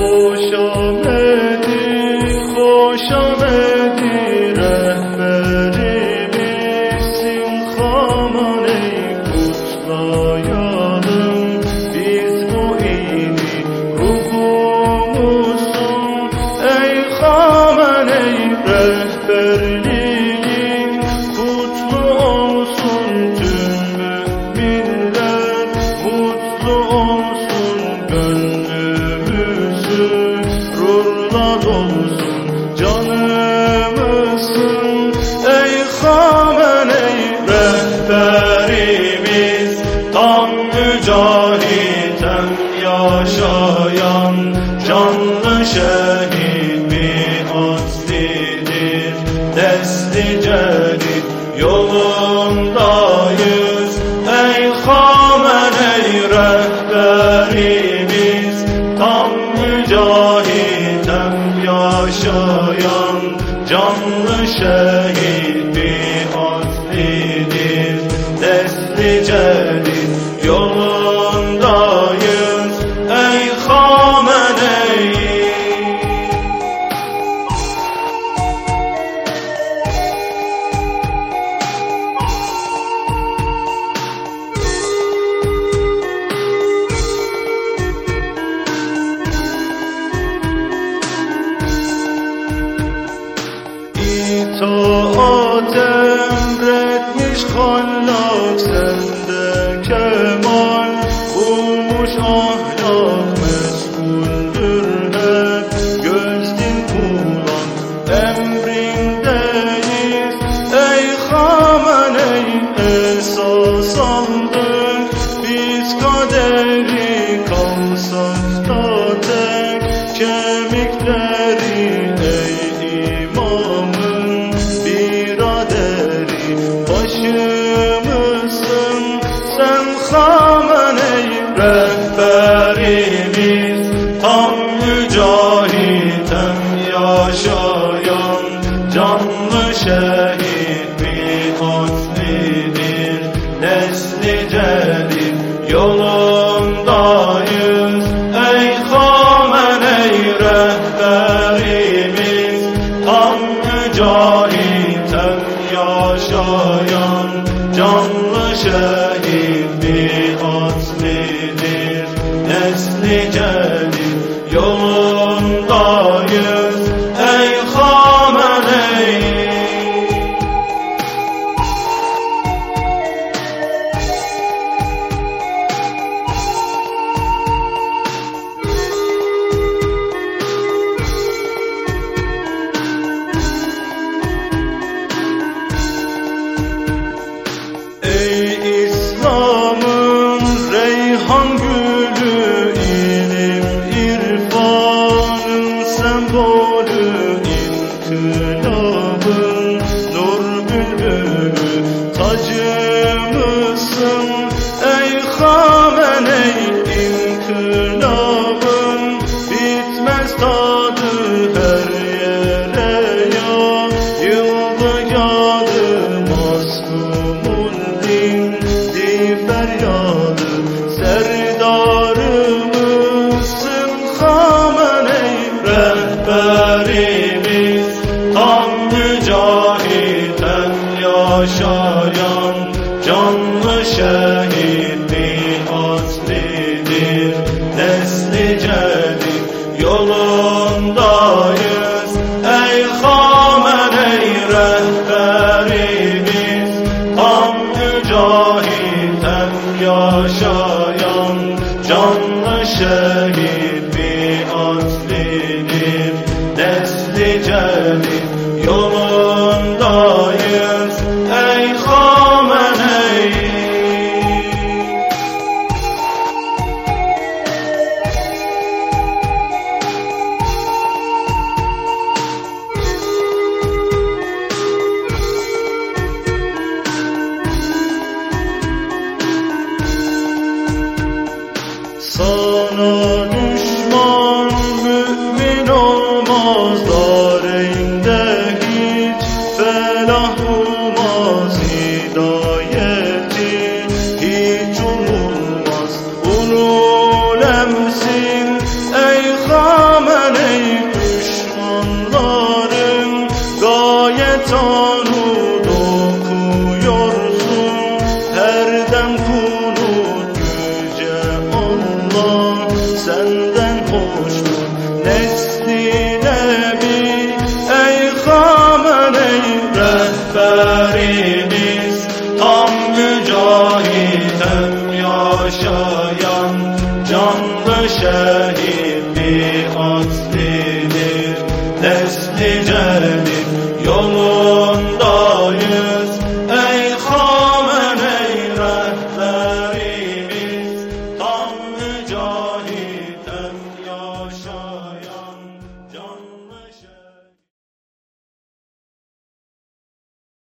Ocean. Şehit biatlidir Desti celit yolundayız. Ey Hameney rehberimiz Tam mücahit hem yaşayan Canlı şehit biatlidir Kemikleri ey imamın biraderi. Başımızsın sen Hameney rehberimiz. Tam mücahit hem yaşayan Canlı şehit biatlidir Nesli celil yolundayız yaşayan Canlı şehit biatlidir Nesli celil yolundayız maslumun dindi feryadı serdarımızsın Hameney rehberimiz tam mücahit hem yaşayan ای دشمن دارم گایت hoşnut nesline bir ey rehberimiz. Tam mücahit hem yaşayan canlı şehit